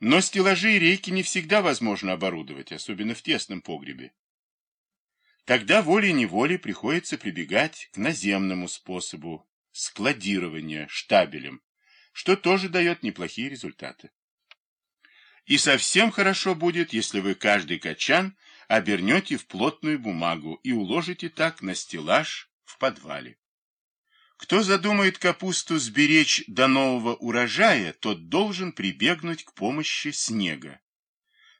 Но стеллажи и рейки не всегда возможно оборудовать, особенно в тесном погребе. Тогда волей-неволей приходится прибегать к наземному способу складирования штабелем, что тоже дает неплохие результаты. И совсем хорошо будет, если вы каждый качан обернете в плотную бумагу и уложите так на стеллаж в подвале. Кто задумает капусту сберечь до нового урожая, тот должен прибегнуть к помощи снега.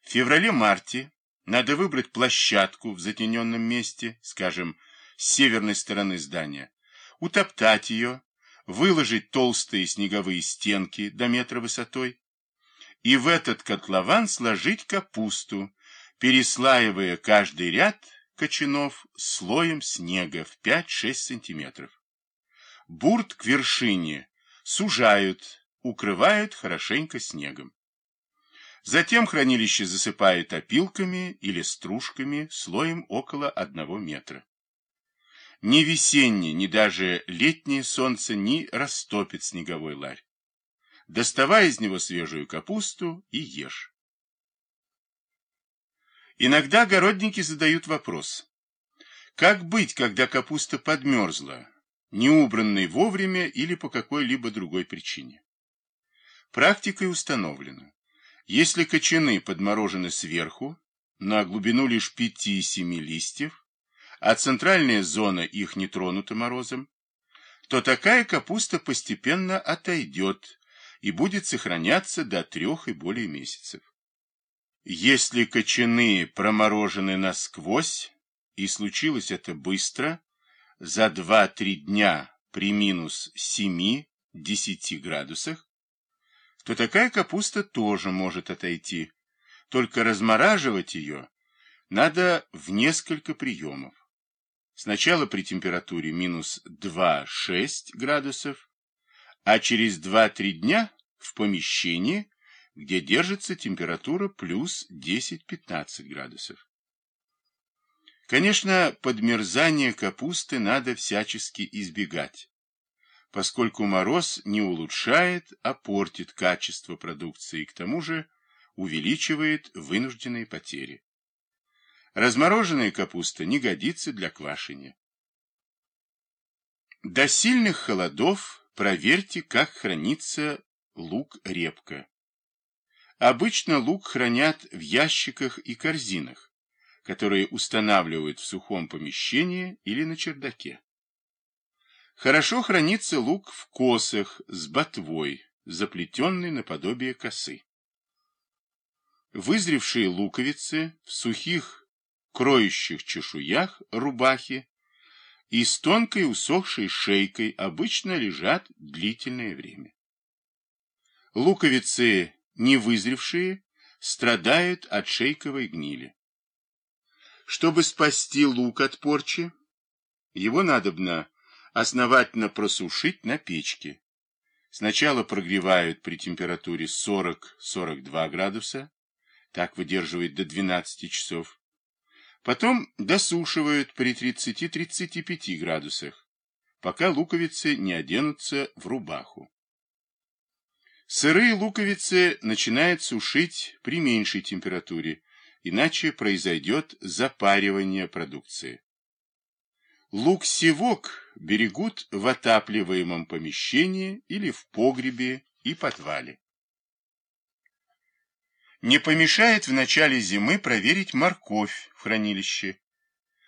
В феврале-марте надо выбрать площадку в затененном месте, скажем, с северной стороны здания, утоптать ее, выложить толстые снеговые стенки до метра высотой и в этот котлован сложить капусту, переслаивая каждый ряд кочанов слоем снега в 5-6 сантиметров. Бурт к вершине сужают, укрывают хорошенько снегом. Затем хранилище засыпают опилками или стружками слоем около одного метра. Ни весеннее, ни даже летнее солнце не растопит снеговой ларь. Доставай из него свежую капусту и ешь. Иногда огородники задают вопрос. Как быть, когда капуста подмерзла, не убранной вовремя или по какой-либо другой причине? Практикой установлено. Если кочаны подморожены сверху, на глубину лишь 5-7 листьев, а центральная зона их не тронута морозом, то такая капуста постепенно отойдет и будет сохраняться до трех и более месяцев. Если кочаны проморожены насквозь, и случилось это быстро, за 2-3 дня при минус 7-10 градусах, то такая капуста тоже может отойти, только размораживать ее надо в несколько приемов. Сначала при температуре минус 2-6 градусов, а через 2-3 дня в помещении где держится температура плюс 10-15 градусов. Конечно, подмерзание капусты надо всячески избегать, поскольку мороз не улучшает, а портит качество продукции и к тому же увеличивает вынужденные потери. Размороженная капуста не годится для квашения. До сильных холодов проверьте, как хранится лук-репка. Обычно лук хранят в ящиках и корзинах, которые устанавливают в сухом помещении или на чердаке. Хорошо хранится лук в косах с ботвой, заплетенной наподобие косы. Вызревшие луковицы в сухих кроющих чешуях рубахи и с тонкой усохшей шейкой обычно лежат длительное время. Луковицы не вызревшие, страдают от шейковой гнили. Чтобы спасти лук от порчи, его надобно основательно просушить на печке. Сначала прогревают при температуре 40-42 градуса, так выдерживает до 12 часов. Потом досушивают при 30-35 градусах, пока луковицы не оденутся в рубаху. Сырые луковицы начинают сушить при меньшей температуре, иначе произойдет запаривание продукции. Лук-севок берегут в отапливаемом помещении или в погребе и подвале. Не помешает в начале зимы проверить морковь в хранилище.